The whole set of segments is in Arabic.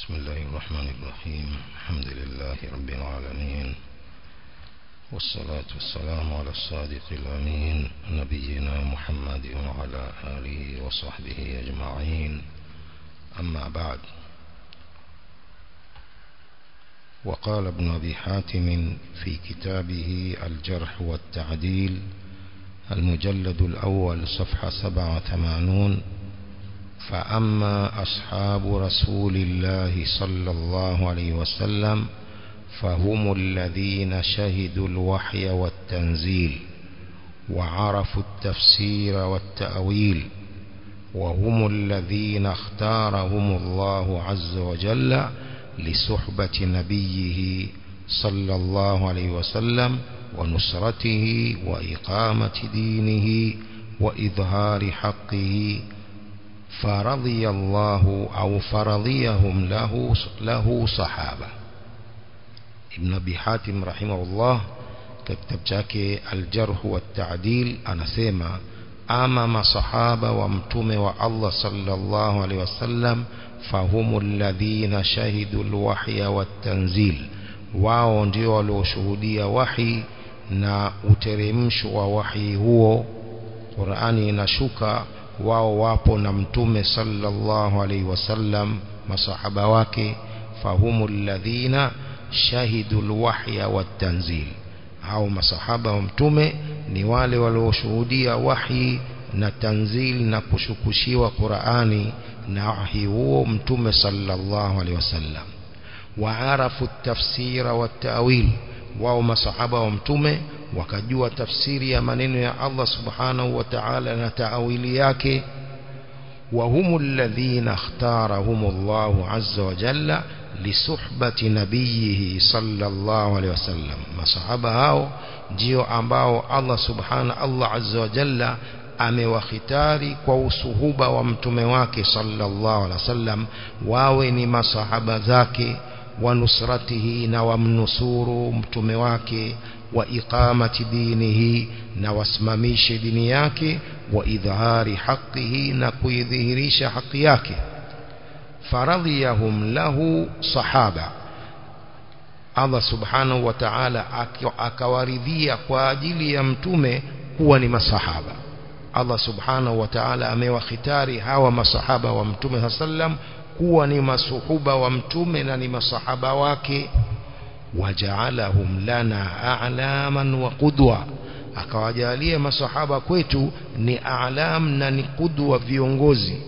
بسم الله الرحمن الرحيم. الحمد لله رب العالمين. والصلاة والسلام على الصادق الأمين نبينا محمد وعلى آله وصحبه أجمعين. أما بعد. وقال ابن أبي حاتم في كتابه الجرح والتعديل المجلد الأول صفحة سبعة وثمانون فأما أصحاب رسول الله صلى الله عليه وسلم فهم الذين شهدوا الوحي والتنزيل وعرفوا التفسير والتأويل وهم الذين اختارهم الله عز وجل لصحبة نبيه صلى الله عليه وسلم ونصرته وإقامة دينه وإظهار حقه فرضي الله أو فرضيهم له له صحابة. ابن أبي حاتم رحمه الله كتب شاك الجرح والتعديل. أنا سيما أمام صحابة وامتم والله صلى الله عليه وسلم فهم الذين شهدوا الوحي والتنزيل. واو ndio walioshuhudia wahi na uteremsho wa wahi huo Qur'ani wao wapo na mtume sallallahu alaihi wasallam masahaba wake fahumu alladhina shahidu alwahya watanzil au masahaba wa mtume ni wale walioshuhudia wahi na tanzil na kushukushiwa Qur'ani na wahi huo mtume sallallahu alaihi wasallam waarafu tafsira wa ta'wil wao masahaba wa mtume wakajua tafsiri ya maneno يا الله سبحانه وتعالى ta'ala na وهم الذين اختارهم الله عز وجل لصحبة نبيه صلى الله عليه وسلم ما صحبه هاو جيو أمباو الله سبحانه الله عز وجل أمي وختاري كو صحوبة وامتمواكي صلى الله عليه وسلم واويني ما صحب ذاكي ونصرته نوام نصور امتمواكي وإقامة دينه نوسمميش دينياك وإظهار حقه نقوي ذهريش حقياك. فرضيهم له صحابة. الله سبحانه وتعالى أكواردية قادل يمتمه كواني صحابة. الله سبحانه وتعالى أمي وختاري هوا مصحابة ومتمه صلى الله عليه وسلم كواني مصحوبة ومتمه ناني مصحابة واكي. Waja'alahum lana a'laman wa qudwa. Akawajalia masahaba kwetu ni a'lam na ni qudwa viongozi.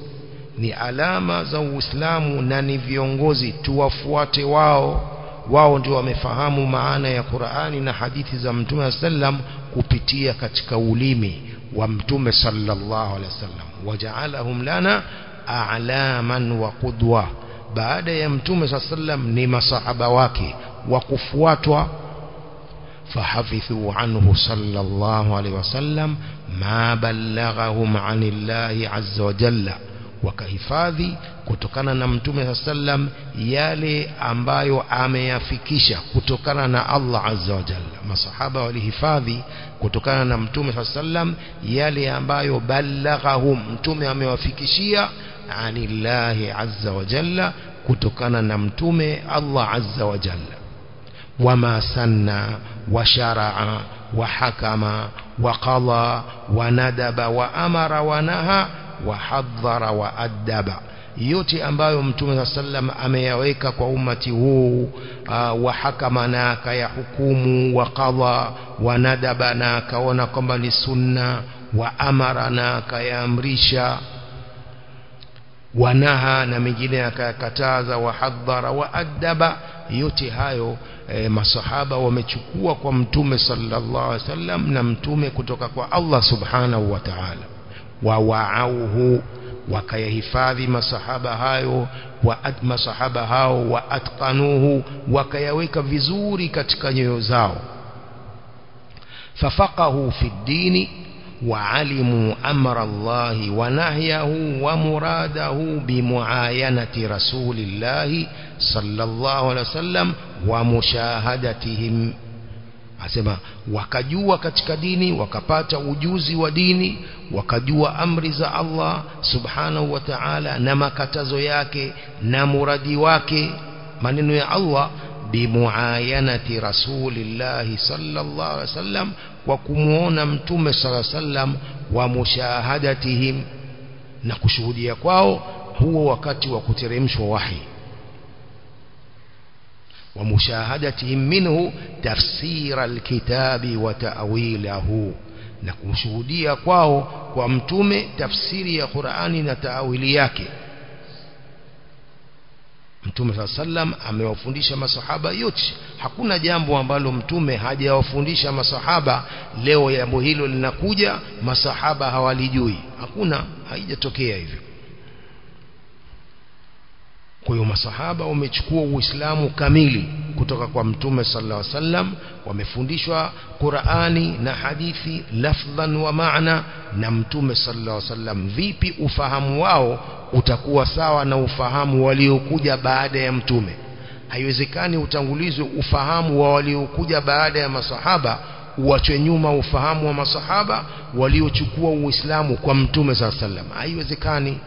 Ni alama za Uislamu na ni viongozi tuwafuate wao. Wao ndio wamefahamu maana ya Qur'ani na hadithi za Mtume sallam kupitia katika ulimi wa Mtume sallallahu alaihi wasallam. Waja'alahum lana a'laman wa qudwa. Baada ya Mtume sallam ni masahaba wake وكفواتها فحفثوا عنه صلى الله عليه وسلم ما بلغهم عن الله عز وجل وكهفاذي كتوكانا نمتومي السلام يالي أمباي وآمي فيكيشا كتوكانا الله عز وجل ما صحابة والهفاذي كتوكانا نمتومي السلام يالي أمباي بلغهم نمتومي أمي وفيكيشيا عن الله عز وجل كتوكانا نمتومي الله عز وجل وما سن وشرع وحكم وقضى وندب وأمر ونهى وحضر وأدب yote ambayo mtume sallam ameyaweka kwa umati huu uh, wahakama na akayahukumu wakadha wanadaba na akaona kwamba ni sunna wa amara na akayaamrisha wanaha na mengine akayakataza wahadhara waadaba yote hayo e, masahaba wamechukua kwa mtume sallallahu alaihi wasallam na mtume kutoka kwa Allah subhanahu wa ta'ala wa wa'auhu wakayahifadhi masahaba hayo wa masahaba hao wa atqanuhu wakayaweka vizuri katika nyoyo zao fafaqahu fi dini وعلموا أمر الله ونهيه ومراده بمعاينة رسول الله صلى الله عليه وسلم ومشاهدتهم. أسمى وكجوا كتك ديني وكبات وجوز وديني وكجوا أمرز الله سبحانه وتعالى نمكتزياك نمرديواك من ينوي الله بمعاينة رسول الله صلى الله عليه وسلم وكمونا متوم صلى الله عليه وسلم ومشاهدتهم. نكشهدية كواه هو وقت وكترمش ووحي. ومشاهدتهم منه تفسير الكتاب وتأويله. نكشهدية كواه ومتوم تفسير قرآن نتأويلياكه mtume saa sallam amewafundisha masahaba yote. Hakuna jambo ambalo mtume hajawafundisha masahaba leo jambo hilo linakuja masahaba hawalijui. Hakuna haijatokea hivyo kwa hiyo masahaba wamechukua uislamu kamili kutoka kwa mtume sallallahu alaihi wasallam wamefundishwa Qur'ani na hadithi lafdhan wa maana na mtume sallallahu alaihi wasallam vipi ufahamu wao utakuwa sawa na ufahamu waliokuja baada ya mtume? Haiwezekani utangulizwe ufahamu wa waliokuja baada ya masahaba uachwe nyuma ufahamu wa masahaba waliochukua uislamu kwa mtume sallallahu alaihi wasallam. Haiwezekani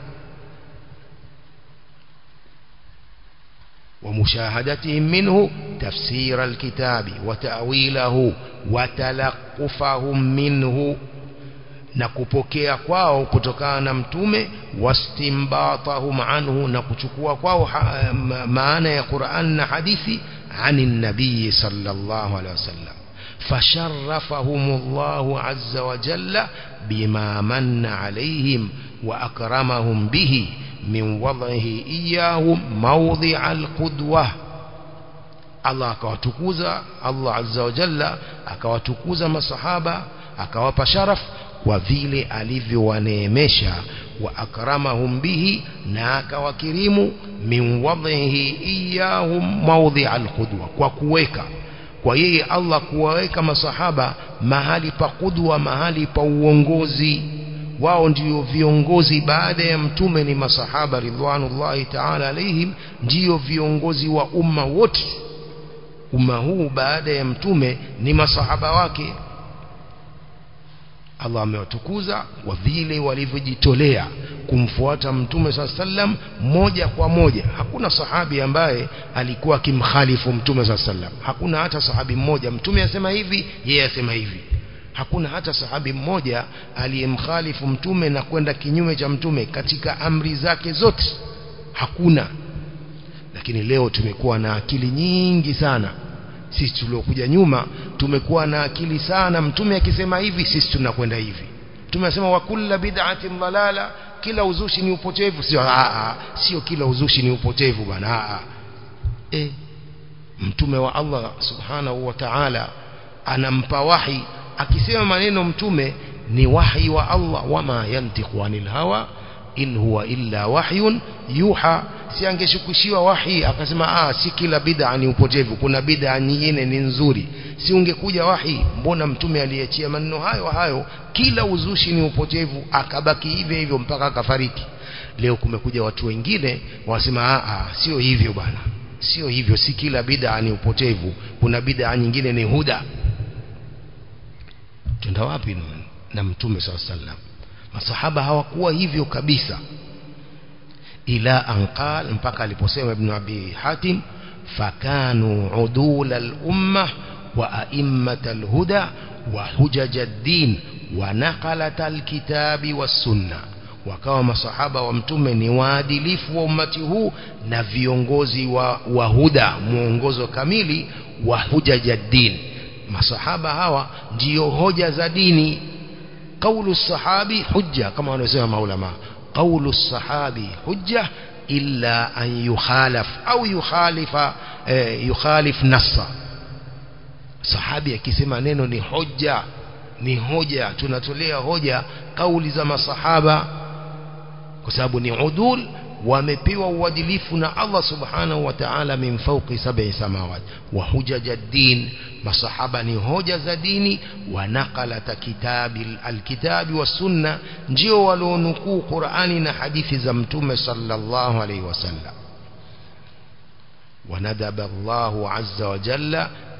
ومشاهدتهم منه تفسير الكتاب وتأويله وتلقفهم منه. نكبكي أقواه كتكان امتومي واستنباطهم عنه نكتكو أقواه معنى قرآن حديثي عن النبي صلى الله عليه وسلم فشرفهم الله عز وجل بما من عليهم وأكرمهم به min wadhihi iyahum mawdhi alqudwa Allah akawatukuza Allah azza wa jalla akawatukuza masahaba akawapa sharaf kwa vile alivyowaneemesha wa akramahum bihi na akawakirimu min wadhihi iyahum mawdhi alqudwa kwa kuweka kwa yeye Allah kuwaweka masahaba mahali pa kudwa mahali pa uongozi wao ndio viongozi baada ya mtume ni masahaba ridwanullahi ta'ala alaihim ndio viongozi wa umma wote. Umma huu baada ya mtume ni masahaba wake. Allah amewatukuza kwa vile walivyojitolea kumfuata mtume saa sallam moja kwa moja. Hakuna sahabi ambaye alikuwa akimkhalifu mtume saa sallam. Hakuna hata sahabi mmoja. Mtume asema hivi yeye asema hivi hakuna hata sahabi mmoja aliyemkhalifu mtume na kwenda kinyume cha mtume katika amri zake zote. Hakuna. Lakini leo tumekuwa na akili nyingi sana. Sisi tuliokuja nyuma tumekuwa na akili sana. Mtume akisema hivi sisi tunakwenda hivi. Tumesema wa kulla bid'atin dalala kila uzushi ni upotevu. Sio a sio kila uzushi ni upotevu bana a e mtume wa Allah subhanahu wa ta'ala anampa wahi akisema maneno mtume ni wahi wa Allah wama yantiqu anil hawa in huwa illa wahyun yuha. Si angeshukishiwa wahi akasema ah si kila bid'a ni upotevu kuna bid'a nyingine ni nzuri. Si ungekuja wahi mbona mtume aliachia maneno hayo hayo kila uzushi ni upotevu akabaki hivyo hivyo mpaka akafariki. Leo kumekuja watu wengine wasema ah ah sio hivyo bana sio hivyo si kila bid'a ni upotevu kuna bid'a nyingine ni huda tunda wapi na mtume wasallam masahaba hawakuwa hivyo kabisa ila anqal mpaka aliposema ibn abi hatim fakanu udul al-umma wa a'immat al-huda wa hujaj ad-din wa naqalat al-kitabi was-sunnah wakawa masahaba wa mtume ni waadilifu wa ummati huu na viongozi wa, wa huda mwongozo kamili wa hujaj ad-din masahaba hawa ndiyo hoja za dini قول الصحابي حجة كما wanasema maulama قول الصحابي حجة إلا أن يخالف أو يخالف يخالف نصا sahabi akisema neno ni hoja ni hoja tunatolea hoja kauli za masahaba kwa sababu ni udul wamepewa uadilifu na Allah subhanahu wa ta'ala min fawqi sab'i samawat wa hujaja ad-din masahaba ni hoja za dini wa naqalata kitabi alkitabi was sunna ndio walionukuu Qur'ani na hadithi za mtume sallallahu alayhi wasallam وندب الله عز وجل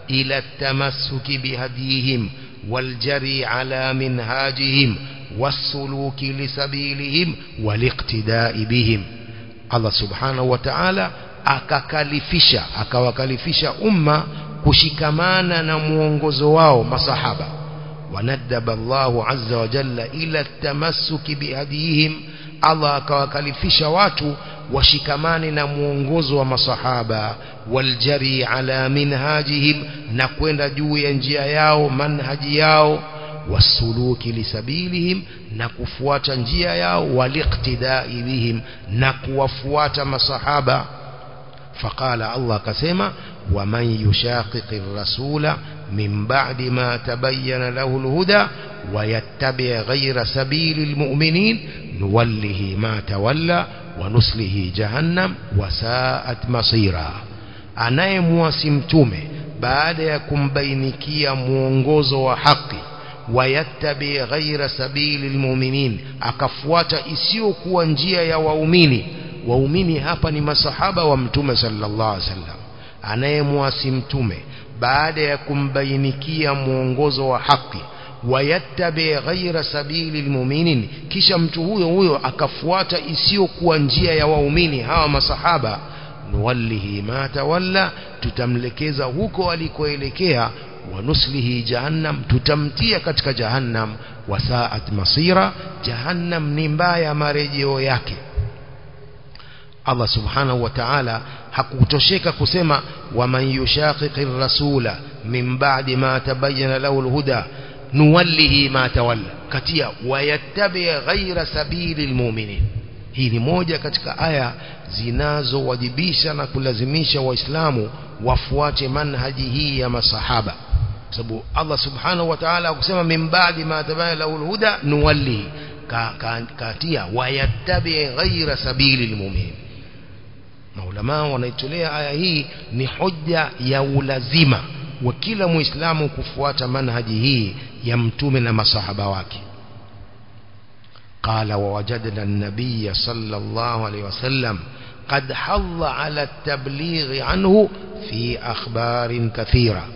إلى التمسك بهديهم والجري على منهاجهم والسلوك لسبيلهم والاقتداء بهم الله سبحانه وتعالى akakalifisha akawakalifisha umma kushikamana na muongozo wao masahaba wanaddaba Allahu azza wa jalla ila tamassuki bihadihim Allah akawakalifisha watu washikamane na muongozo wa masahaba waljari ala minhajihim na kwenda juu ya njia yao manhaji yao والسلوك لسبيلهم نكفوات انجيايا والاقتداء بهم نكوفوات مصحابا فقال الله كسيما ومن يشاقق الرسول من بعد ما تبين له الهدى ويتبع غير سبيل المؤمنين نوله ما تولى ونسله جهنم وساءت مصيرا. أنا يموسمتم بعد يكون بينكي موغوز وحقي wayattabi ghaira sabili lmuminin akafuata isiyokuwa njia ya waumini waumini hapa ni masahaba wa mtume sallallahu alaihi wasallam anayemwasi mtume baada ya kumbainikia mwongozo wa haki wayattabi ghaira sabili lmuminin kisha mtu huyo huyo akafuata isiyokuwa njia ya waumini hawa masahaba nuwallihi ma tawalla tutamlekeza huko alikoelekea ونسله جهنم تتمتية كتك جهنم. وساءت مصيرا جهنم نمبايا مريجيو ياكي. الله سبحانه وتعالى حقو تشيك كسيما ومن يشاقق الرسول من بعد ما تبين له الهدى نوله ما تولى. كتيا ويتبع غير سبيل المؤمنين. هي موجة كتك آية زنازو وجبيشا نكو لزميشا وإسلام وفواتي منهجه يا مصحابة. Sababu Allah subhanahu wa ta'ala akusema min ba'di ma tabayyana lahu alhuda nuwallihi katia wayattabi ghaira sabili almu'minin maulama wanaitolea aya hii ni hoja ya ulazima wa kila muislamu kufuata manhaji hii ya mtume na masahaba wake قال ووجدنا النبي صلى الله عليه وسلم قد حظ على التبليغ عنه في أخبار كثيرة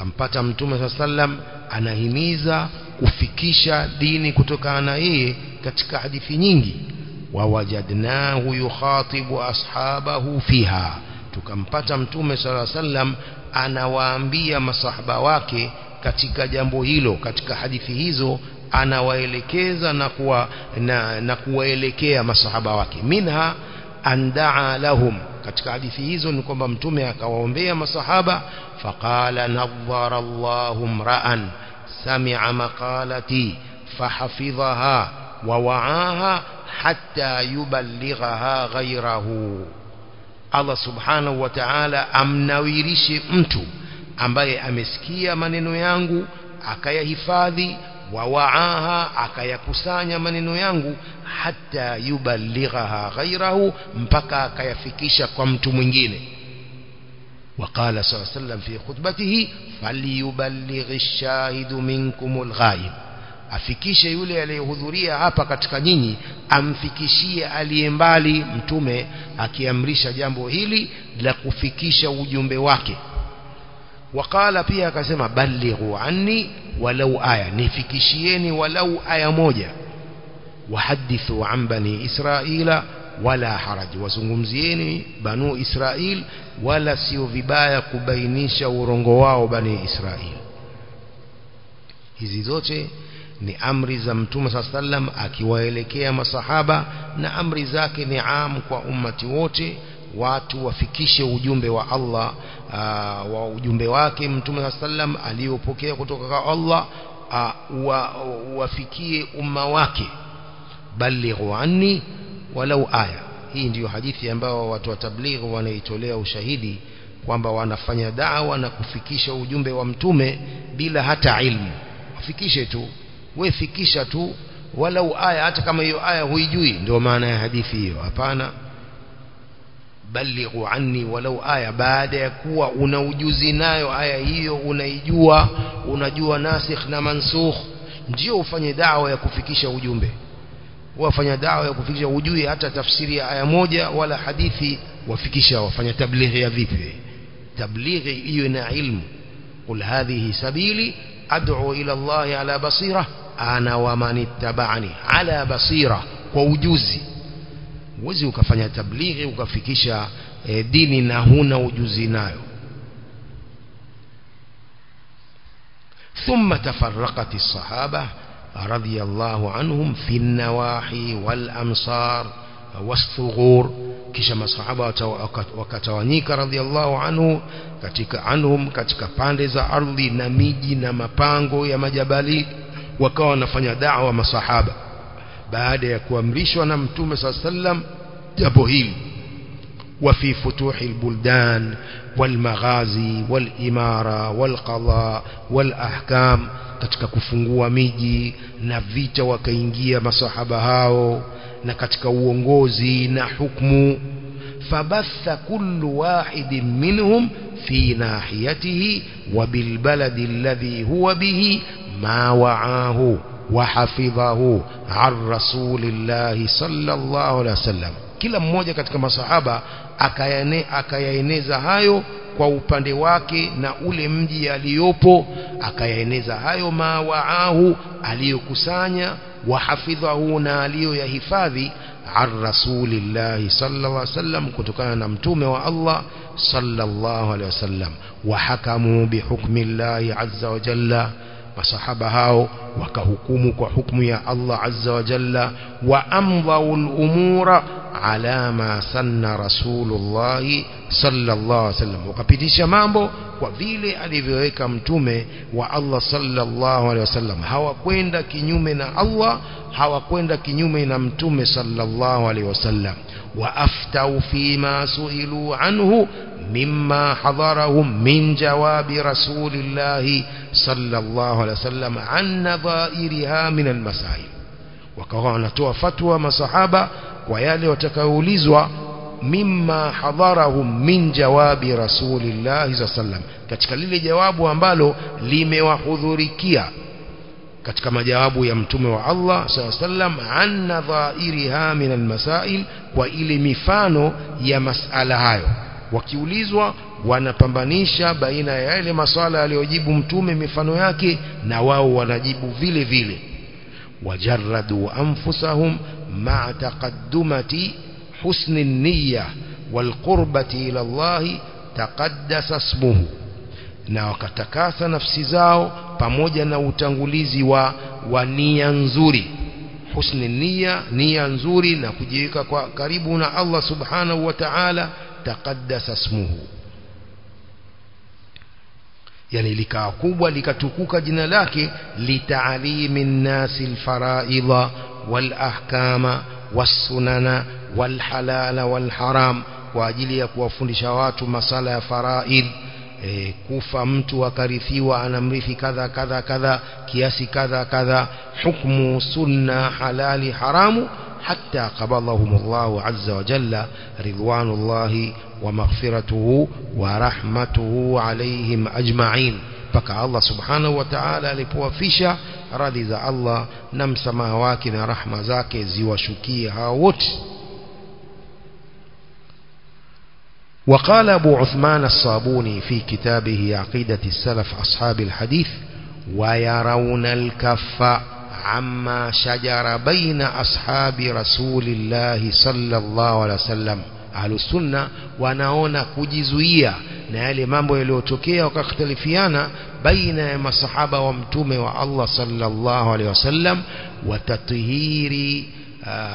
tukampata mtume saa sallam anahimiza kufikisha dini kutokana na yeye katika hadithi nyingi. Wawajadnahu yukhatibu ashabahu fiha. Tukampata mtume sala sallam anawaambia masahaba wake katika jambo hilo katika hadithi hizo anawaelekeza na kuwa na, na kuwaelekea masahaba wake. Minha andaa lahum katika hadithi hizo ni kwamba mtume akawaombea masahaba faqala nadhara Allahu mra'an sami'a maqalati fahafidhaha wa wa'aha hatta yuballighaha ghayrahu Allah subhanahu wa ta'ala amnawirishe mtu ambaye amesikia maneno yangu akayahifadhi wawaaha akayakusanya maneno yangu hata yuballighaha ghairahu mpaka akayafikisha kwa mtu mwingine وقال صلى الله عليه وسلم في خطبته فليبلغ الشاهد منكم الغائب afikishe yule aliyehudhuria hapa katika nyinyi amfikishie aliye mbali mtume akiamrisha jambo hili la kufikisha ujumbe wake wakala pia akasema balighu anni walau aya. Nifikishieni walau aya moja. Wahadithu an bani israila wala haraji. Wazungumzieni banu israil wala sio vibaya kubainisha urongo wao bani israil. Hizi zote ni amri za mtume saa sallam akiwaelekea masahaba na amri zake ni am kwa ummati wote watu wafikishe ujumbe wa Allah uh, wa ujumbe wake mtume sallam aliyopokea kutoka kwa Allah uh, wa, wafikie umma wake. Balighu anni walau aya. Hii ndiyo hadithi ambayo watu wa tablighi wanaitolea ushahidi kwamba wanafanya dawa na kufikisha ujumbe wa mtume bila hata ilmu. Wafikishe tu wefikisha tu walau aya hata kama hiyo aya huijui. Ndio maana ya hadithi hiyo. Hapana balighu anni walau aya baada ya kuwa una ujuzi nayo aya hiyo unaijua unajua nasikh na mansukh ndio ufanye dawa ya kufikisha ujumbe wafanya dawa ya kufikisha ujui hata tafsiri ya aya moja wala hadithi wafikisha wafanya tablighi ya vipi tablighi hiyo ina ilmu قل هذه سبيلي أدعو إلى الله على بصيرة أنا ومن اتبعني على بصيرة ووجوزي uwezi ukafanya tablighi ukafikisha e, dini na huna ujuzi nayo ثم تفرقت الصحابة رضي الله عنهم في النواحي والأمصار والثغور kisha masahaba wakatawanyika radhiallahu anhu katika anhum katika pande za ardhi na miji na mapango ya majabali wakawa wanafanya da'wa masahaba baada ya kuamrishwa na mtume sallam jambo hili وفي فتوح البلدان والمغازي والإمارة والقضاء والأحكام katika kufungua miji na vita wakaingia masahaba hao na katika uongozi na hukmu fabatha kullu wahidin minhum fi nahiyatihi wa bilbaladi alladhi huwa bihi ma wa'ahu wa hafidhahu an rasulillahi sallallahu alaihi wasallam kila mmoja katika masahaba akayaeneza hayo kwa upande wake na ule mji aliyopo akayaeneza hayo mawaahu aliyokusanya wahafidhahu na aliyoyahifadhi an rasulillahi sallallahu alaihi wasallam kutokana na mtume wa Allah sallallahu alaihi wasallam wahakamu bihukmi llahi azza wa jalla فصحب هاو وكهكم كحكم يا الله عز وجل وأمضوا الأمور على ما سن رسول الله صلى الله عليه وسلم. وقبتش مامبو وذيلي بيكم تومي والله صلى الله عليه وسلم. هوا كويندا كنيومينا الله هوا كويندا كنيومينا أمتومي صلى الله عليه وسلم. وأفتوا فيما سئلوا عنه مما حضرهم من جواب رسول الله صلى الله عليه وسلم عن نظائرها من المسائل. وكوانا توفتوا مصحابة ويالي وتكاوليزوا مما حضرهم من جواب رسول الله صلى الله عليه وسلم. كتك جواب وانبالو لم وحذوركيا كتك ما جواب يمتم الله صلى الله عليه وسلم عن نظائرها من المسائل وإلي مفانو يمسألها يمسألها wakiulizwa wanapambanisha baina ya yale maswala aliyojibu mtume mifano yake na wao wanajibu vile vile. Wajarradu anfusahum ma'a taqaddumati husni niyya walqurbati ila Allah taqaddasa smuhu na wakatakasa nafsi zao pamoja na utangulizi wa, wa nia nzuri. Husni niyya nia nzuri na kujiweka kwa karibu na Allah subhanahu wa ta'ala taqaddasa ismuhu yani likaa kubwa likatukuka jina lake litaalimi nnasi alfaraidha walahkama wassunana walhalala walharam kwa ajili ya kuwafundisha watu masala ya faraid e, kufa mtu akarithiwa anamrithi kadha kadha kadha kiasi kadha kadha hukmu sunna halali haramu حتى قبضهم الله عز وجل رضوان الله ومغفرته ورحمته عليهم أجمعين. فكا الله سبحانه وتعالى لپوافisha radhi za Allah na msamaha wake na rahma zake وقال أبو عثمان الصابوني في كتابه عقيدة السلف أصحاب الحديث ويرون الكف عما شجر بين أصحاب رسول الله صلى الله عليه وسلم. أهل السنة وناونا كجزوية نالي مامو يلوتوكي وكاختلفيانا بين مصحابة ومتومة والله صلى الله عليه وسلم وتطهير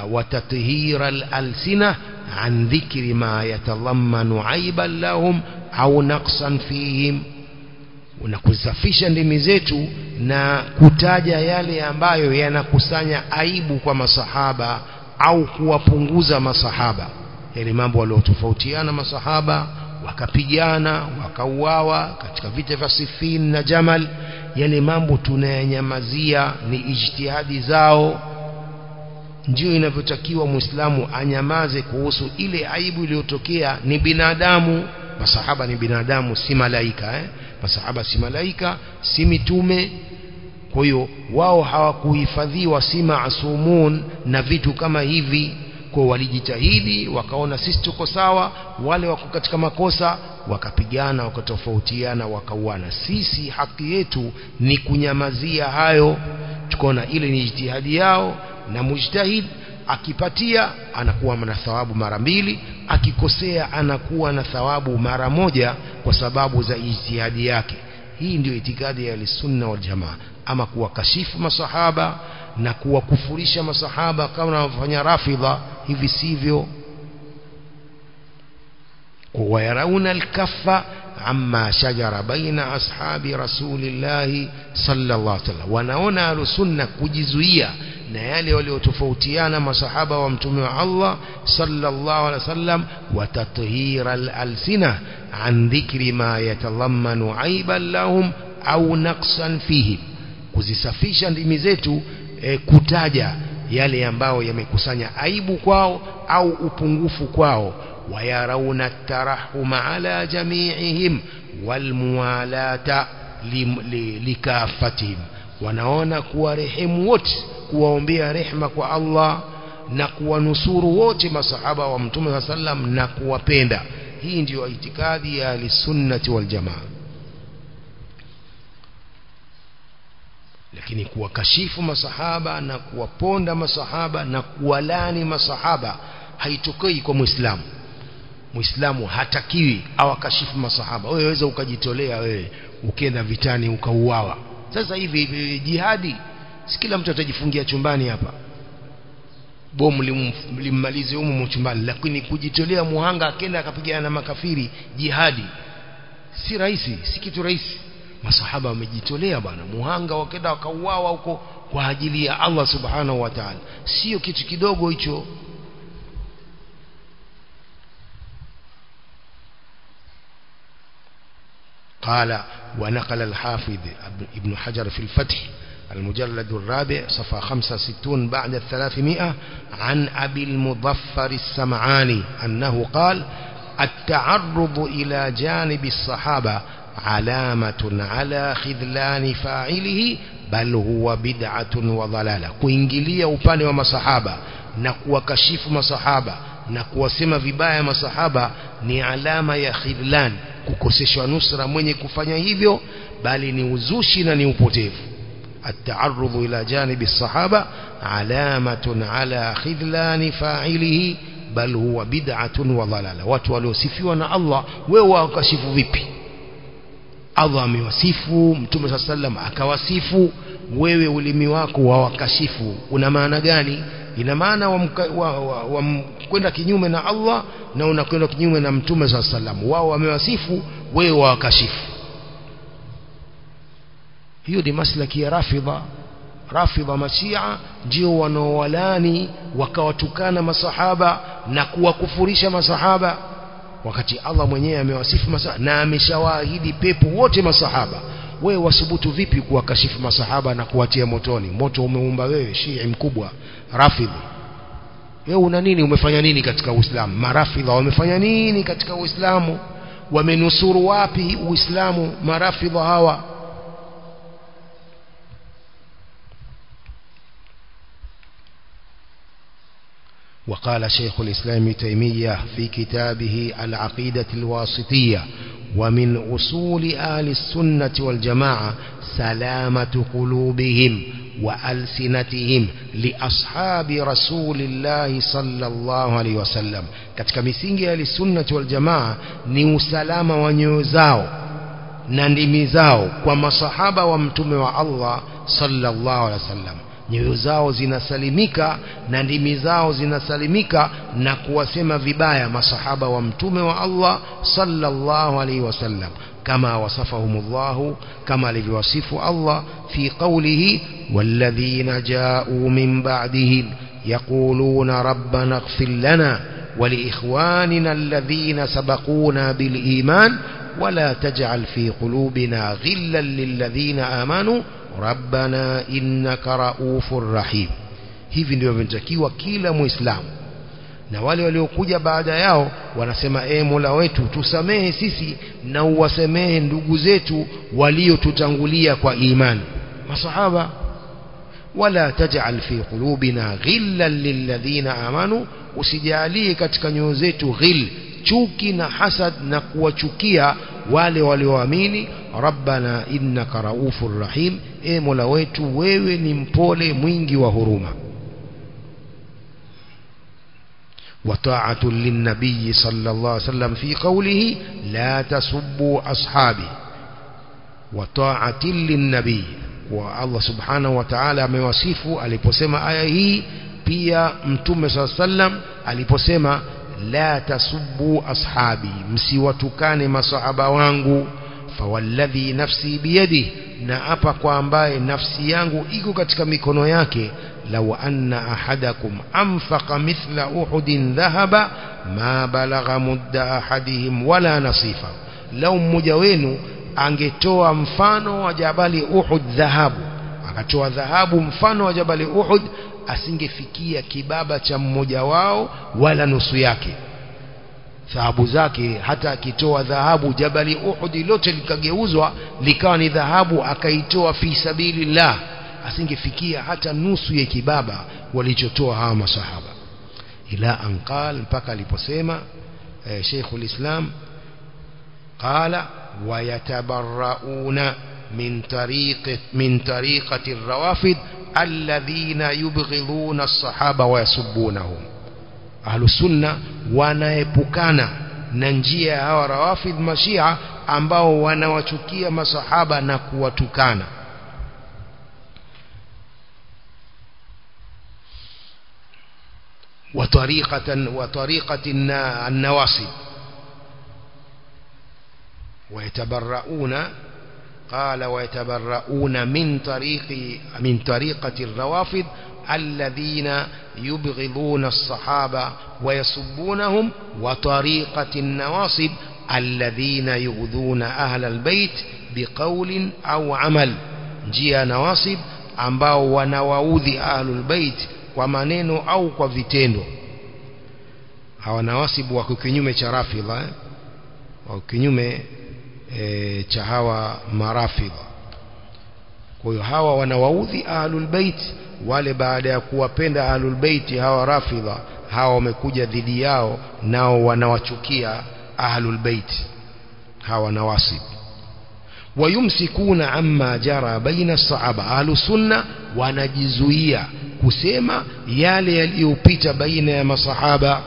وتطهير الألسنة عن ذكر ما يتضمن عيبا لهم أو نقصا فيهم na kusafisha ndimi zetu na kutaja yale ambayo yanakusanya aibu kwa masahaba au kuwapunguza masahaba. Yale mambo waliotofautiana masahaba wakapigana wakauawa katika vita vya Sifin na Jamal yale mambo tunayanyamazia ni ijtihadi zao. Ndio inavyotakiwa muislamu anyamaze kuhusu ile aibu iliyotokea. Ni binadamu masahaba ni binadamu si malaika eh? Masahaba si malaika si mitume. Kwa hiyo wao hawakuhifadhiwa si maasumun na vitu kama hivi. Kwa walijitahidi wakaona sisi tuko sawa wale wako katika makosa wakapigana wakatofautiana wakauana. Sisi haki yetu ni kunyamazia hayo. Tukaona ile ni jitihadi yao na mujtahid akipatia anakuwa na thawabu mara mbili akikosea anakuwa na thawabu mara moja kwa sababu za ijtihadi yake hii ndio itikadi ya sunna wal jamaa ama kuwakashifu masahaba na kuwakufurisha masahaba kama wanavyofanya rafidha hivi sivyo ويرون الكف عما شجر بين أصحاب رسول الله صلى الله عليه وسلم wanaona alusunna kujizuia na yale waliotofautiana masahaba wa mtume wa Allah sallallahu alaihi wasallam wa tathhira al-alsina an dhikri ma yatalammanu aiban lahum au naqsan fihim kuzisafisha ndimi zetu e, kutaja yale ambayo yamekusanya aibu kwao au upungufu kwao ويرون الترحم على جميعهم والموالاة لكافتهم wanaona kuwa rehemu wote kuwaombea rehma kwa Allah na kuwanusuru wote masahaba wa mtume wa sallam na kuwapenda. Hii ndio itikadi ya lisunnati wal jamaa. Lakini kuwakashifu masahaba na kuwaponda masahaba na kuwalani masahaba haitokei kwa muislamu. Muislamu hatakiwi awakashifu masahaba. Wewe waweza ukajitolea wewe ukenda vitani ukauawa. Sasa hivi jihadi si kila mtu atajifungia chumbani hapa bomu limmalize humu chumbani lakini kujitolea muhanga akenda akapigana na makafiri jihadi si rahisi si kitu rahisi masahaba wamejitolea bwana muhanga wakenda wakauawa huko kwa ajili ya Allah subhanahu wa ta'ala sio kitu kidogo hicho قال ونقل الحافظ ابن حجر في الفتح المجلد الرابع صفا خمسة ستون بعد الثلاثمائة عن أبي المضفر السمعاني أنه قال التعرض إلى جانب الصحابة علامة على خذلان فاعله بل هو بدعة وضلالة. كوينجلية وفاني ومصحابة نكو كشف مصحابة نكو سما صحابه، ni علامه ya خذلان kukoseshwa nusra mwenye kufanya hivyo بل ni uzushi na ni upotevu التعرض إلى جانب الصحابة علامة على خذلان فاعله بل هو بدعة وضلالة watu waliosifiwa na Allah wewe wakashifu vipi Allah amewasifu mtume صلى الله عليه وسلم akawasifu wewe ulimi wako wawakashifu una maana gani ina maana kwenda kinyume na Allah na unakwenda kinyume na mtume صلى الله عليه وسلم wao wamewasifu wewe wawakashifu hiyo ni maslaki ya rafidha. Rafidha mashia ndio wanaowalani wakawatukana masahaba na kuwakufurisha masahaba. Wakati Allah mwenyewe amewasifu masahaba na ameshawaahidi pepo wote masahaba. Wewe wasubutu vipi kuwakashifu masahaba na kuwatia motoni? Moto umeumba wewe shii mkubwa rafidhi. Wewe una nini? Umefanya nini katika Uislamu? Marafidha wamefanya nini katika Uislamu? Wamenusuru wapi Uislamu marafidha hawa وقال شيخ الإسلام تيمية في كتابه العقيدة الواسطية ومن أصول آل السنة والجماعة سلامة قلوبهم وألسنتهم لأصحاب رسول الله صلى الله عليه وسلم. katika misingi ya السنة والجماعة ni usalama wa nyoyo zao mtume wa Allah sallallahu alaihi wasallam nyoyo zao zinasalimika na ndimi zao zinasalimika na kuwasema vibaya masahaba wa mtume wa Allah sallallahu alaihi wasallam kama wasafahumullahu kama alivyowasifu Allah fi qawlihi walladhina ja'u min ba'dihim yaquluna rabbana ighfir lana ولإخواننا الذين سبقونا بالإيمان ولا تجعل في قلوبنا غلا للذين آمنوا rabbana innaka raufur rahim hivi ndio vinatakiwa kila muislamu na wale waliokuja baada yao wanasema e Mola wetu tusamehe sisi na uwasemehe ndugu zetu waliotutangulia kwa imani masahaba wala taj'al fi qulubina ghillan lilladhina amanu usijalie katika nyoyo zetu ghil chuki na hasad na kuwachukia wale walioamini rabbana innaka raufur rahim e mola wetu wewe ni mpole mwingi wa huruma وطاعة للنبي صلى الله عليه وسلم في قوله لا تسبوا أصحابي وطاعة للنبي والله سبحانه وتعالى amewasifu aliposema aya hii pia mtume صلى الله عليه وسلم aliposema la tasubbu ashabi msiwatukane masahaba wangu fawalladhi nafsi biyadi na apa kwa ambaye nafsi yangu iko katika mikono yake law anna ahadakum anfaqa mithla uhudin dhahaba ma balagha mudda ahadihim wala nasifa. Lau mmoja wenu angetoa mfano wa jabali uhud dhahabu akatoa dhahabu mfano wa jabali uhud asingefikia kibaba cha mmoja wao wala nusu yake thawabu zake hata akitoa dhahabu jabali uhudi lote likageuzwa likawa ni dhahabu akaitoa fi sabilillah asingefikia hata nusu ya kibaba walichotoa hawa masahaba ila anqal mpaka aliposema eh, Sheikhul Islam qala wayatabarrauna min tariqati min tariqati ar-rawafid alladhina yubghiduna as-sahaba wa yasubbunahum ahlus sunna wanaepukana na njia ya hawa rawafidh mashia ambao wanawachukia masahaba na kuwatukana وطريقة وطريقة النواصب ويتبرؤون قال ويتبرؤون من طريق من طريقة الروافض الذين يبغضون الصحابة ويسبونهم وطريقة النواصب الذين يغذون أهل البيت بقول أو عمل. جيا نواصب أمباو ونواوذي أهل البيت ومنين أو كفتين هوا نواصب وككنيوم شرافضة وككنيوم شهوا مرافضة kwa hawa wanawaudhi ahlul bait wale baada ya kuwapenda ahlul bait hawa rafidha hawa wamekuja dhidi yao nao wanawachukia ahlul bait hawa nawasib wayumsikuna amma jara baina sahaba ahlus sunna wanajizuia kusema yale yaliyopita baina ya masahaba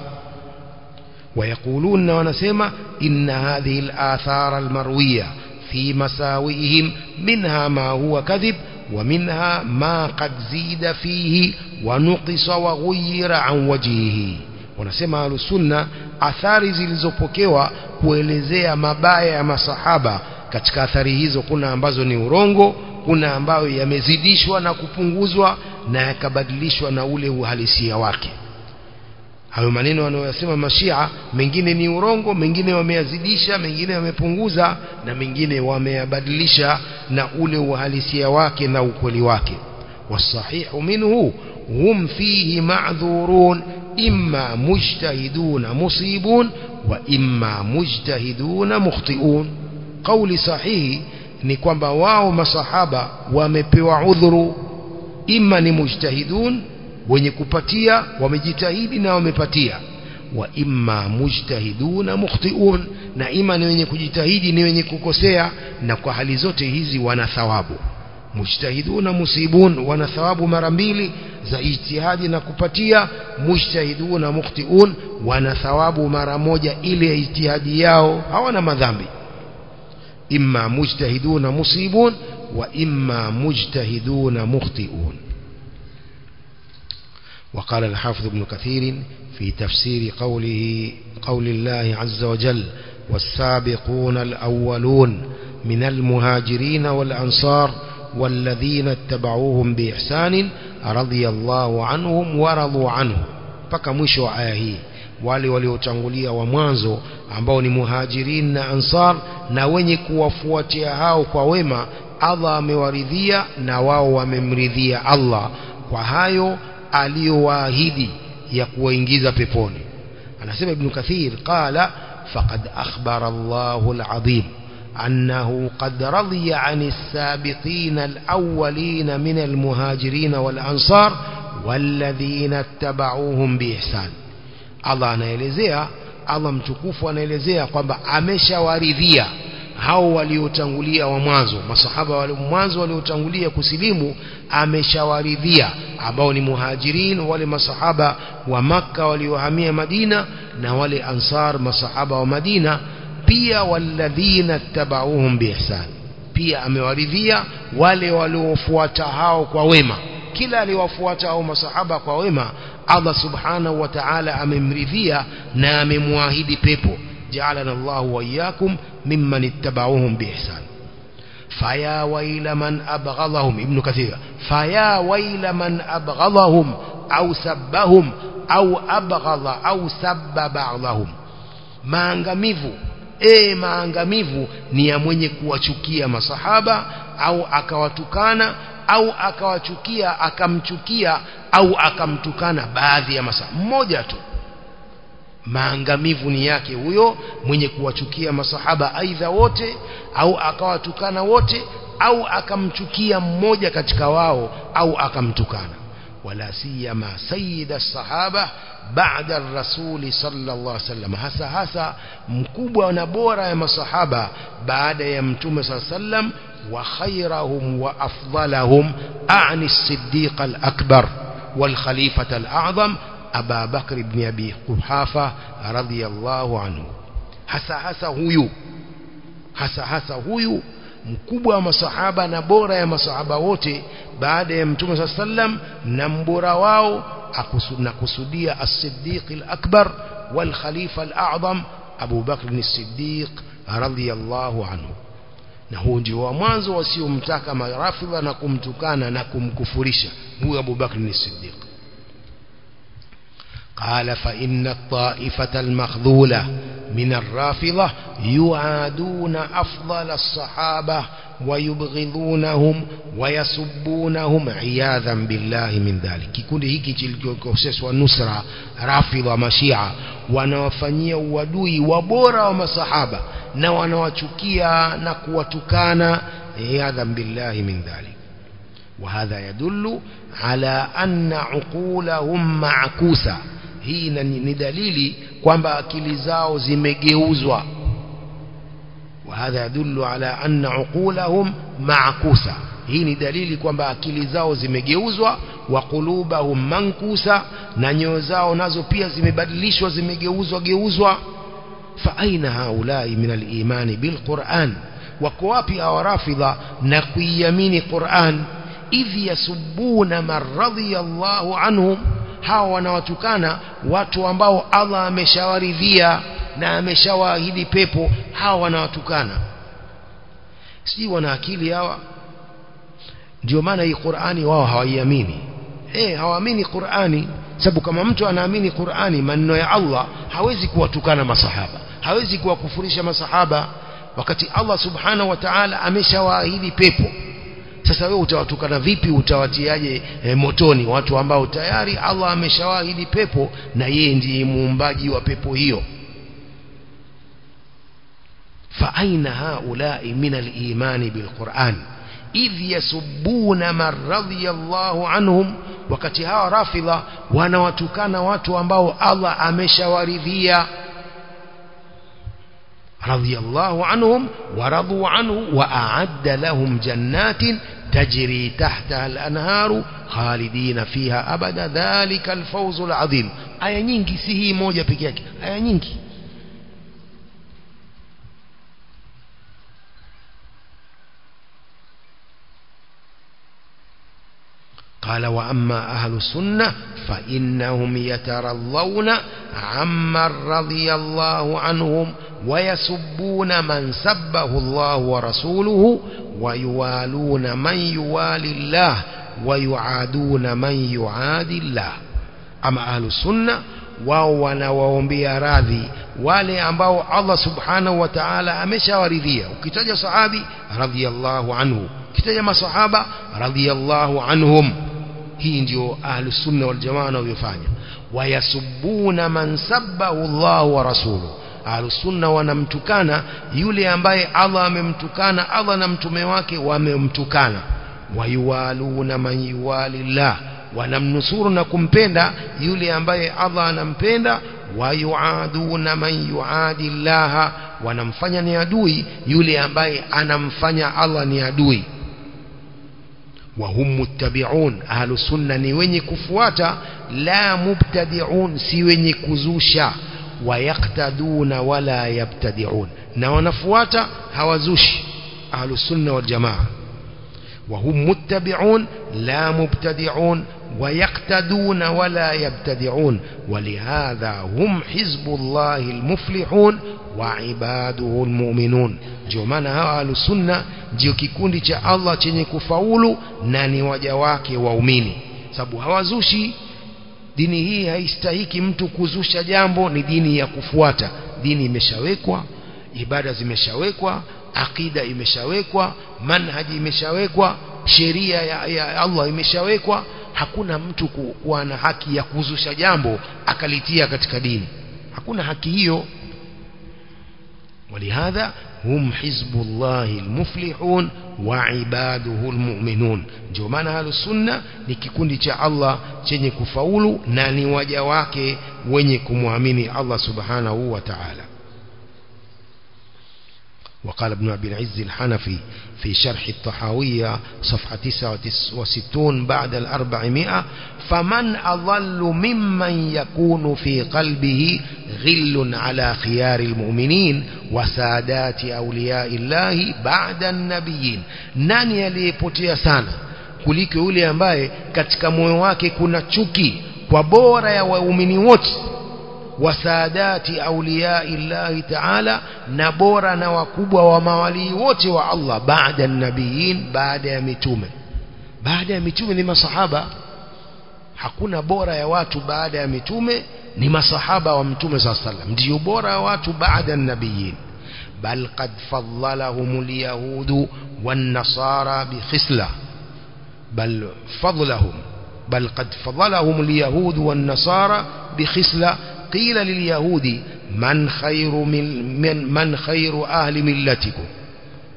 ويقولون ونسمع إن هذه الآثار المروية في مساوئهم منها ما هو كذب ومنها ما قد زيد فيه ونقص وغير عن وجهه wanasema alusunna athari zilizopokewa kuelezea mabaya ya masahaba katika athari hizo kuna ambazo ni urongo kuna ambayo yamezidishwa na kupunguzwa na yakabadilishwa na ule uhalisia wake Hayo maneno wanayosema mashia mengine ni urongo mengine wameyazidisha mengine wamepunguza na mengine wameyabadilisha na ule uhalisia wake na ukweli wake wasahihu minhu hum fihi ma'dhurun imma mujtahidun musibun wa imma mujtahidun mukhtiun kauli sahihi ni kwamba wao masahaba wamepewa udhuru imma ni mujtahidun wenye kupatia wamejitahidi na wamepatia. Wa imma mujtahiduna mukhtiun na ima ni wenye kujitahidi ni wenye kukosea na kwa hali zote hizi wana thawabu. Mujtahiduna musibun wana thawabu mara mbili za ijtihadi na kupatia. Mujtahiduna mukhtiun wana thawabu mara moja ile ijtihadi yao hawana madhambi. Imma mujtahiduna musibun wa imma mujtahiduna mukhtiun وقال الحافظ ابن كثير في تفسير قوله قول الله عز وجل والسابقون الأولون من المهاجرين والأنصار والذين اتبعوهم بإحسان رضي الله عنهم ورضوا عنه. فكمشوا آهي wale ولي wa mwanzo ambao ni muhajirin na ansar na wenye kuwafuatia hao kwa wema Allah amewaridhia na wao aliyowaahidi ya kuwaingiza peponi anasema ibn kathir qala faqad akhbara Allahu al-azim أنه قد رضي عن السابقين الأولين من المهاجرين والأنصار والذين اتبعوهم بإحسان Allah anaelezea Allah mtukufu anaelezea kwamba ameshawaridhia hao waliotangulia wa mwanzo masahaba wale mwanzo waliotangulia kusilimu ameshawaridhia ambao ni muhajirin wale masahaba wa maka waliohamia Madina na wale ansar masahaba wa Madina pia walladhina tabauhum biihsan pia amewaridhia wale waliofuata hao kwa wema. Kila aliwafuata hao masahaba kwa wema Allah subhanahu wa ta'ala amemridhia na amemwahidi pepo Allah wa iyyakum mimman ittaba'uhum biihsan faya waila man abghadahum ibn kathir faya waila man abghadahum au sabbahum au abghadha au sabba ba'dahum maangamivu e maangamivu ni ya mwenye kuwachukia masahaba au akawatukana au akawachukia akamchukia au akamtukana baadhi ya masahaba mmoja tu maangamivu ni yake huyo mwenye kuwachukia masahaba aidha wote au akawatukana wote au akamchukia mmoja katika wao au akamtukana wala siyama sayyida sahaba baada ar-rasul sallallahu alaihi wasallam hasa hasa mkubwa na bora ya masahaba baada ya mtume sallallahu wasallam wa khairahum wa afdalahum a'ni as-siddiq al-akbar wal khalifata al-a'zam أبا بكر بن أبي قحافة رضي الله عنه hasa hasa huyu hasa hasa huyu mkubwa wa masahaba na bora ya masahaba wote baada ya mtume saa sallam na mbora wao na kusudia as-siddiq al-akbar wal khalifa al-a'zam Abu Bakr as-Siddiq radhiyallahu anhu na huu ndio wa mwanzo wasiomtaka marafidha na kumtukana na kumkufurisha huyu Abu Bakr as-Siddiq قال فإن الطائفة المخذولة من الرافضة يعادون أفضل الصحابة ويبغضونهم ويسبونهم عياذا بالله من ذلك. kikundi hiki kilichokoseshwa nusra mashia wanawafanyia uadui wa bora wa masahaba na wanawachukia na kuwatukana عياذا بالله من ذلك. وهذا يدل على أن عقولهم معكوسة. Hii ni dalili kwamba akili zao zimegeuzwa وهذا يدل على أن عقولهم معكوسة hii ni dalili kwamba akili zao zimegeuzwa wa qulubahum mankusa na nyoyo zao nazo pia zimebadilishwa zimegeuzwa geuzwa fa aina haulai min al-imani bil Qur'an wako wapi hawa rafidha na kuiamini Qur'an idh yasubbuna man radiyallahu anhum hawa wanawatukana watu ambao Allah ameshawaridhia na ameshawaahidi pepo hawa wanawatukana. Si wana akili hawa? Ndio maana hii Qur'ani wao hawaiamini. Eh hawaamini Qur'ani. Sababu kama mtu anaamini Qur'ani maneno ya Allah hawezi kuwatukana masahaba. Hawezi kuwakufurisha masahaba wakati Allah subhanahu wa ta'ala ameshawaahidi pepo sasa wewe utawatukana vipi utawatiaje e, motoni watu ambao tayari Allah ameshawaahidi pepo na yeye ndiye muumbaji wa pepo hiyo fa aina haulai min al-iman bil-Qur'an idh yasubbuna man radiyallahu anhum wakati hawa rafidha wanawatukana watu ambao Allah ameshawaridhia رضي الله عنهم ورضوا عنه وأعد لهم جنات تجري تحتها الأنهار خالدين فيها أبدا. ذلك الفوز العظيم. aya nyingi si hii moja peke aya nyingi قال وأما أهل السنة فإنهم يترضون عمن رضي الله عنهم ويسبون من سبه الله ورسوله ويوالون من يوالي الله ويعادون من يعادي الله. أما أهل السنة وأولا وأمبيا راذي والي أمباو الله سبحانه وتعالى أمشى ورذية وكتاج صحابي رضي الله عنه كتاج ما صحابة رضي الله عنهم. هين جو أهل السنة والجماعة ويفاني ويسبون من سبه الله ورسوله. Ahlus sunna wanamtukana yule ambaye Allah amemtukana Allah na mtume wake wamemtukana wayuwaluna man yuwalillah wanamnusuru na kumpenda yule ambaye Allah anampenda wayuaduna man yuadi llaha wanamfanya ni adui yule ambaye anamfanya Allah ni adui wahum muttabi'un ahlu sunna ni wenye kufuata la mubtadi'un si wenye kuzusha wayaktaduna wala yabtadi'un na wanafuata hawazushi ahlu sunna wal jamaa وهم متبعون لا مبتدعون ويقتدون ولا يبتدعون ولهذا هم حزب الله المفلحون وعباده المؤمنون maana hawa ahlusunna ndio kikundi cha Allah chenye kufaulu na ni waja wake waumini sababu hawazushi dini hii haistahiki mtu kuzusha jambo ni dini ya kufuata dini imeshawekwa ibada zimeshawekwa akida imeshawekwa manhaji imeshawekwa sheria ya, ya Allah imeshawekwa hakuna mtu kuwa na haki ya kuzusha jambo akalitia katika dini hakuna haki hiyo ولهذا هم حزب الله المفلحون وعباده المؤمنون. جمعنا هل السنة لكيكون لك الله تنكفوله ناني وجواك ونكم وعميني الله سبحانه وتعالى وقال ابن أبي العز الحنفي في شرح الطحاوية صفحة 69 بعد الأربعمائة فمن أضل ممن يكون في قلبه غل على خيار المؤمنين وسادات أولياء الله بعد النبيين. nani aliyepotea sana kuliko yule ambaye katika moyo wake kuna chuki kwa bora ya وسادات أولياء الله تعالى نبورا وكبوا ومواليوت والله بعد النبيين بعد يمتوم بعد يمتوم لما صحابة؟ حكونا بورا يوات بعد يمتوم لما صحابة ومتوم صلى الله عليه وسلم. ديو بورا يوات بعد النبيين. بل قد فضلهم اليهود والنصارى بخسلة بل فضلهم. بل قد فضلهم اليهود والنصارى بخسلة قيل لليهود من خير من, من, من خير أهل ملتكم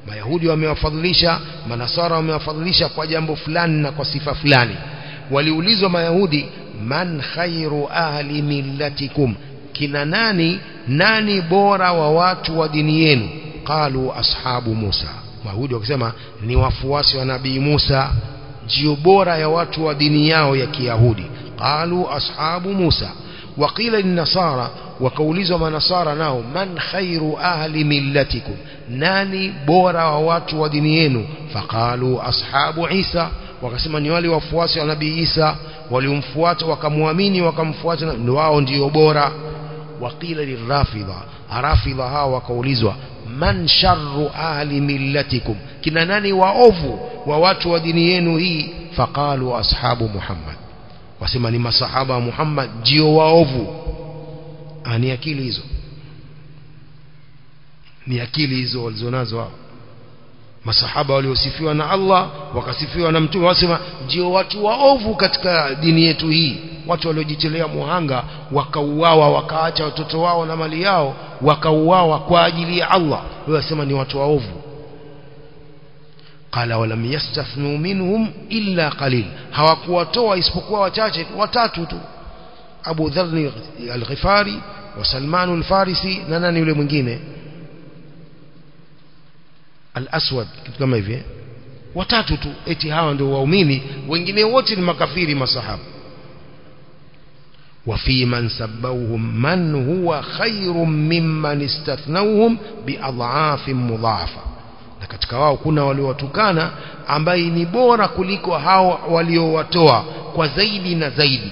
mayahudi wamewafadhilisha manasara wamewafadhilisha kwa jambo fulani na kwa sifa fulani waliulizwa mayahudi man khairu ahli millatikum kina nani nani bora wa watu wa dini yenu qalu ashabu Musa mayahudi wakisema ni wafuasi wa nabii Musa ndio bora ya watu wa dini yao ya kiyahudi qalu ashabu Musa وقيل للنصارى وقوليز ما نصارى ناو من خير أهل ملتكم؟ ناني بورا ووات ودنيين فقالوا أصحاب عيسى. وقسم أن يولي وفواسي النبي عيسى. وليمفوات وكمواميني وكمفوات. نواو ديو بورا. وقيل للرافضة رافضها وقوليز من شر أهل ملتكم؟ كنا ناني وأوفوا ووات هي. فقالوا أصحاب محمد. Wasema ni masahaba wa Muhammad jio waovu. Ni akili hizo. Ni akili hizo walizonazo wao masahaba waliosifiwa na Allah wakasifiwa na mtume wasema ndio watu waovu katika dini yetu hii. Watu waliojitelea muhanga wakauawa wakaacha watoto wao na mali yao wakauawa kwa ajili ya Allah. Wao wasema ni watu waovu قال ولم يستثنوا منهم إلا قليل. هواكوا توا إسبقوا وتاجد وتاتوا أبو ذر الغفاري وسلمان الفارسي نناني لمنجينة الأسود كما يفعل إيه؟ وتاتوا اتهاوا وميني وانجينة وطن مكفير مصحاب. وفي من سبوهم من هو خير ممن استثنوهم بأضعاف مضاعفة. na katika wao kuna waliowatukana ambaye ni bora kuliko hao waliowatoa kwa zaidi na zaidi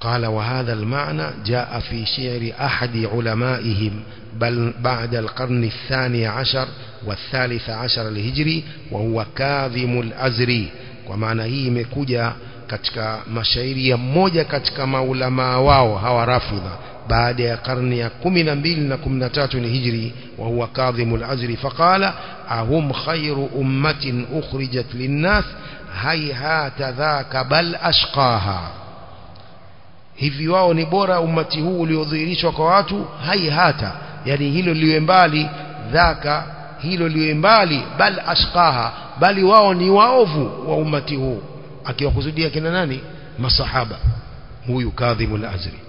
قال وهذا المعنى جاء في شعر أحد علمائهم بل بعد القرن الثاني عشر والثالث عشر الهجري وهو كاظم الأزري ومعنى هي مكوجة katika mashairi ya mmoja katika maulamaa wao hawa rafidha baada ya karne ya 12 na 13 ni hijri wa huwa kadhimul azri faqala ahum khayru ummatin ukhrijat linnas hayhata dhaka bal ashqaha hivi wao ni bora ummati huu uliodhihirishwa kwa watu hayhata yani hilo liwe mbali dhaka hilo liwe mbali bal ashqaha bali wao ni waovu wa ummati huu akiwakusudia kina nani masahaba huyu kadhimul azri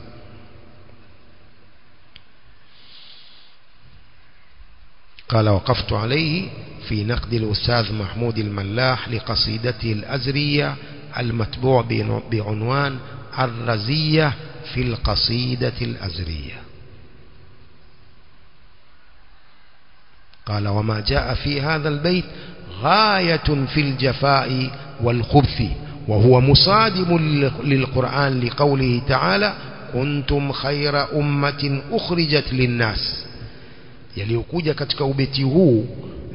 قال وقفت عليه في نقد الأستاذ محمود الملاح لقصيدته الأزرية المتبوع بعنوان الرزية في القصيدة الأزرية. قال وما جاء في هذا البيت غاية في الجفاء والخبث وهو مصادم للقرآن لقوله تعالى كنتم خير أمة أخرجت للناس yaliyokuja katika ubeti huu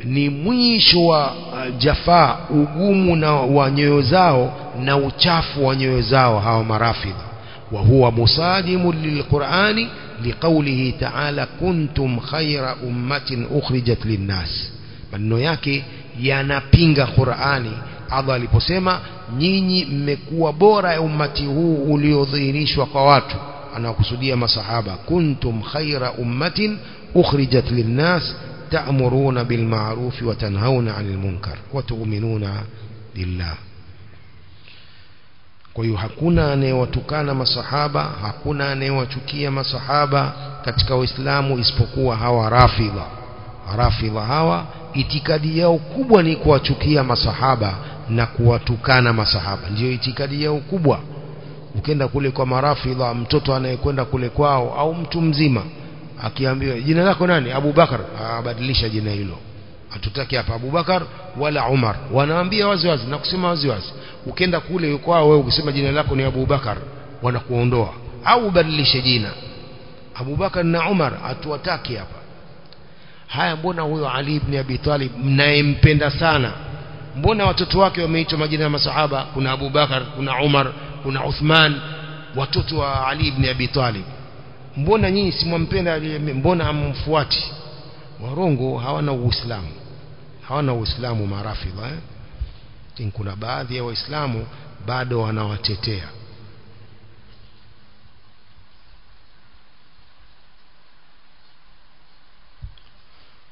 ni mwisho wa jafaa ugumu na wa nyoyo zao na uchafu wa nyoyo zao hawa marafidha wa huwa musadimu lilqurani liqaulihi taala kuntum khaira ummatin ukhrijat linnas. Maneno yake yanapinga qurani. Allah aliposema nyinyi mmekuwa bora ya ummati huu uliodhihirishwa kwa watu. Anakusudia masahaba kuntum khaira ummatin bil ma'ruf wa tanhauna 'anil munkar wa tu'minuna billah kwa hiyo hakuna anayewatukana masahaba hakuna anayewachukia masahaba katika waislamu isipokuwa hawa rafidha. Rafidha hawa itikadi yao kubwa ni kuwachukia masahaba na kuwatukana masahaba. Ndio itikadi yao kubwa. Ukenda kule kwa marafidha mtoto anayekwenda kule kwao au mtu mzima akiambiwa jina lako nani? Abubakar abadilisha jina hilo. Hatutaki hapa Abubakar wala Umar. Wanaambia wazi wazi na kusema wazi wazi ukenda kule kwao wewe ukisema jina lako ni Abubakar wanakuondoa. Au ubadilishe jina. Abubakar na Umar hatuwataki hapa. Haya mbona huyo Ali ibn Abi Talib mnayempenda sana? Mbona watoto wake wameitwa majina ya masahaba? Kuna Abubakar kuna Umar kuna Uthman watoto wa Ali ibn Abi Talib mbona nyinyi simwampenda mbona hamfuati warongo hawana uislamu hawana uislamu marafidha eh? kuna baadhi ya waislamu bado wanawatetea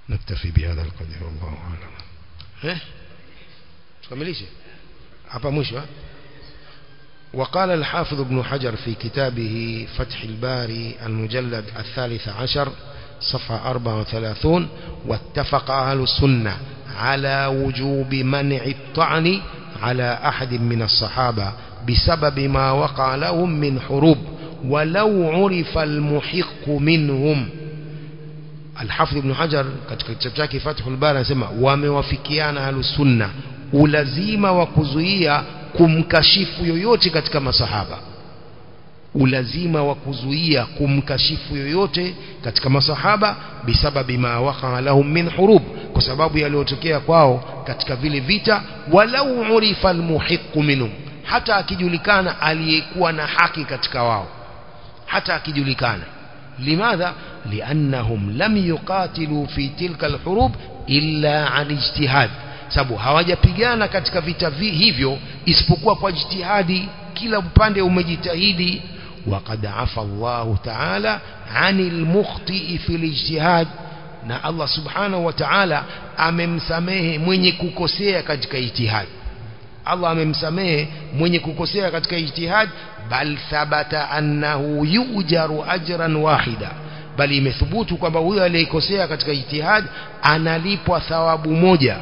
نكتفي بهذا القدر والله أعلم ها تكمليش hapa mwisho وقال الحافظ ابن حجر في كتابه فتح الباري المجلد الثالث عشر صفحة 34 واتفق أهل السنة على وجوب منع الطعن على أحد من الصحابة بسبب ما وقع لهم من حروب ولو عرف المحق منهم. الحافظ ابن حجر katika kitabu chake Fathul Bari anasema wamewafikiana ahlus sunna ulazima wa kuzuia kumkashifu yoyote katika masahaba. Ulazima wa kuzuia kumkashifu yoyote katika masahaba bisababi ma waqa lahum min hurub kwa sababu yaliyotokea kwao katika vile vita walau urifa almuhiqqu minhum hata akijulikana aliyekuwa na haki katika wao. Hata akijulikana. Limadha? Liannahum lam yuqatilu fi tilka alhurub illa an ijtihad sababu hawajapigana katika vita vi, hivyo isipokuwa kwa jitihadi kila upande umejitahidi وقد عفى الله تعالى عن المخطئ في الاجتهاد na Allah subhanahu wa ta'ala amemsamehe mwenye kukosea katika ijtihad Allah amemsamehe mwenye kukosea katika ijtihad bal thabata annahu yujaru ajran wahida bali imethubutu kwamba huyo aliyekosea katika ijtihad analipwa thawabu moja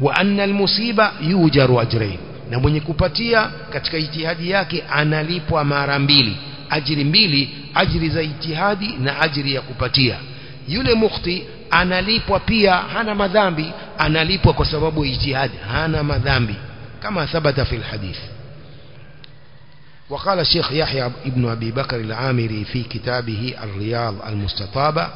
وأن المصيبة يوجر أجرين. نمو نكوباتيا كتك اجتهادي ياكي أناليب وامارا مبيلي أجري مبيلي أجري زي اجتهادي نا أجري يكوباتيا يولي مختي أناليب بيا هانا مذامبي أناليب وكسبب اجتهادي هانا مذامبي كما ثبت في الحديث وقال الشيخ يحيى ابن أبي بكر العامري في كتابه الرياض المستطابة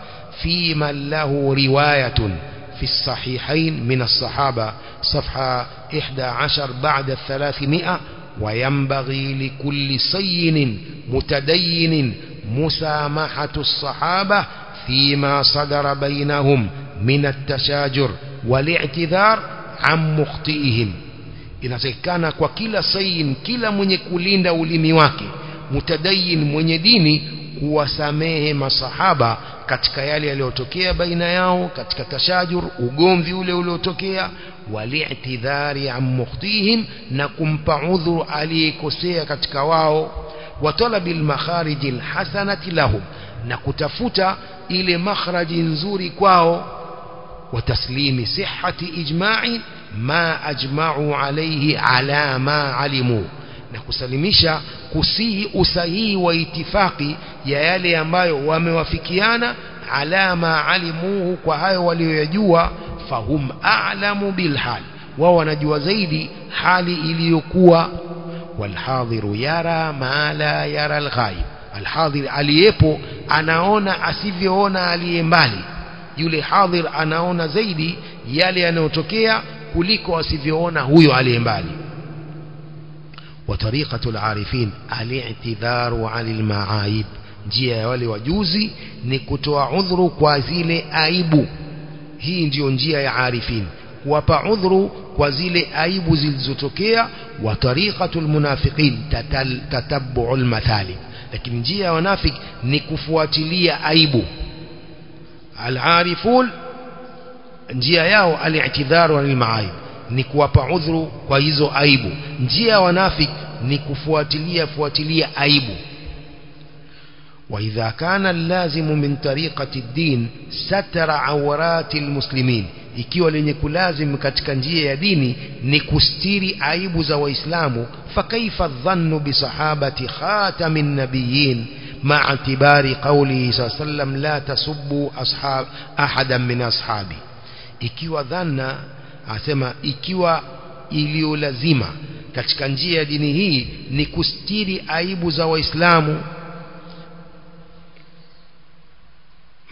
في من له رواية في الصحيحين من الصحابة صفحة 11 بعد الثلاثمائة وينبغي لكل صين متدين مسامحة الصحابة فيما صدر بينهم من التشاجر والاعتذار عن مخطئهم. inatakikana kwa kila kila mwenye kulinda ulimi wake mutadayin mwenye dini kuwasamehe masahaba katika yale yaliyotokea baina yao katika tashajur ugomvi ule uliotokea wali'tidhari an mukhtihim na kumpa udhuru aliyekosea katika wao wa talabil makharij alhasanati lahum na kutafuta ile makhraji nzuri kwao wa taslimi sihhati ijma'i ma ajma'u alayhi ala ma alimu na kusalimisha kusihi usahihi wa itifaki ya yale ambayo wamewafikiana ala ma alimuhu kwa hayo walioyajua fahum a'lamu bilhal wao wanajua zaidi hali iliyokuwa. Walhadhiru yara ma la yara alghaib alhadhir aliyepo anaona asivyoona aliye mbali yule hadhir anaona zaidi yale yanayotokea kuliko asivyoona huyo aliye mbali وطريقة العارفين الاعتذار على المعايب. جيا يولي وجوزي نكتوى عذر كوازيل أيب هي جيونجيا يا عارفين وبعذر كوزيل أيب زلزتوكيا وطريقة المنافقين تتبع المثالب لكن جي ونافق نكفواتلي ايبو العارفون جي ياو الاعتذار على المعايب نكوى بعذر كوزو ايبو جي ونافق ni kufuatilia fuatilia aibu وإذا كان اللازم من طريقة الدين ستر عورات المسلمين ikiwa lenye kulazim katika njia ya dini ni kustiri aibu za waislamu fakaifa dhannu bisahabati khatamin nabiyyin ma'a tibari qawlihi sallam la tasubbu ashab ahadan min ashabi ikiwa dhanna asema ikiwa iliyolazima katika njia ya dini hii ni kustiri aibu za waislamu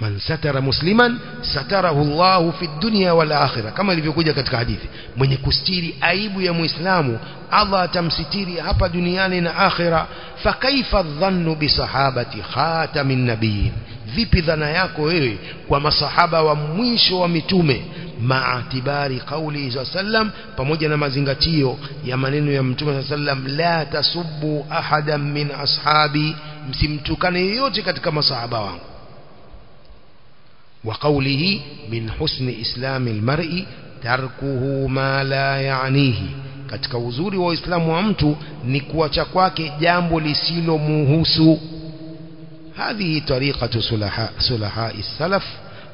man satara musliman satarahu Allahu fi dunya wal akhirah kama ilivyokuja katika hadithi mwenye kustiri aibu ya muislamu Allah atamsitiri hapa duniani na akhira fakaifa dhannu bi sahabati khatamin nabiyyin vipi dhana yako wewe kwa masahaba wa mwisho wa mitume maatibari kauli sallam pamoja na mazingatio ya maneno ya mtume sallam la tasubbu ahadan min ashabi msimtukane yoyote katika masahaba wangu وقوله من حسن إسلام المرء تركه ما لا يعنيه katika uzuri wa Uislamu wa mtu ni kuacha kwake jambo lisilomuhusu hadhihi tariqatu sulaha sulaha salaf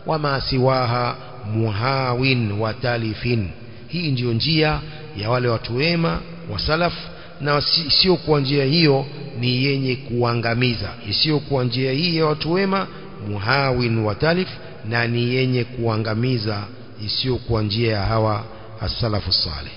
wama siwaha muhawin wa talifin. Hii ndiyo njia ya wale watu wema wa salaf na sio kwa njia hiyo ni yenye kuangamiza. Sio kwa njia hii ya watu wema muhawin wa talif na ni yenye kuangamiza isiyo kwa njia ya hawa as-salafu salih.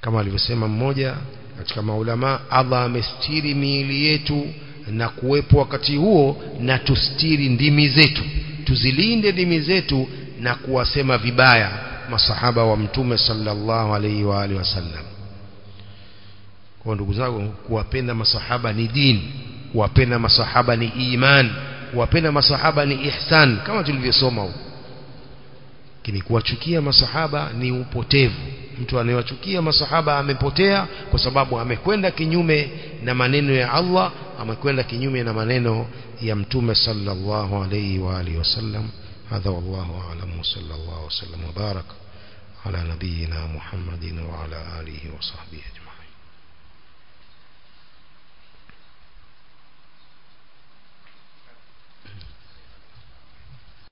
Kama alivyosema mmoja katika maulama Allah amestiri miili yetu na kuwepo wakati huo na tustiri ndimi zetu. Tuzilinde ndimi zetu na kuwasema vibaya masahaba wa mtume sallallahu alaihi wa alihi wasallam. Kwa ndugu zangu kuwapenda masahaba ni dini kuwapenda masahaba ni iman kuwapenda masahaba ni ihsan kama tulivyosoma huko. Lakini kuwachukia masahaba ni upotevu mtu anayewachukia masahaba amepotea kwa sababu amekwenda kinyume na maneno ya Allah amekwenda kinyume na maneno ya mtume sallallahu alayhi wa alihi wasallam hadha wallahu a'lam sallallahu wasallam wa barak ala nabiyyina muhammadin wa ala alihi wa sahbihi